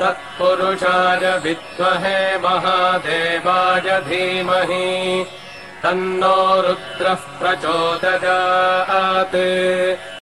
तत्पुरुषाय विद्महे महादेवाय धीमहि। तन्नो रुद्रः प्रचोदयात्।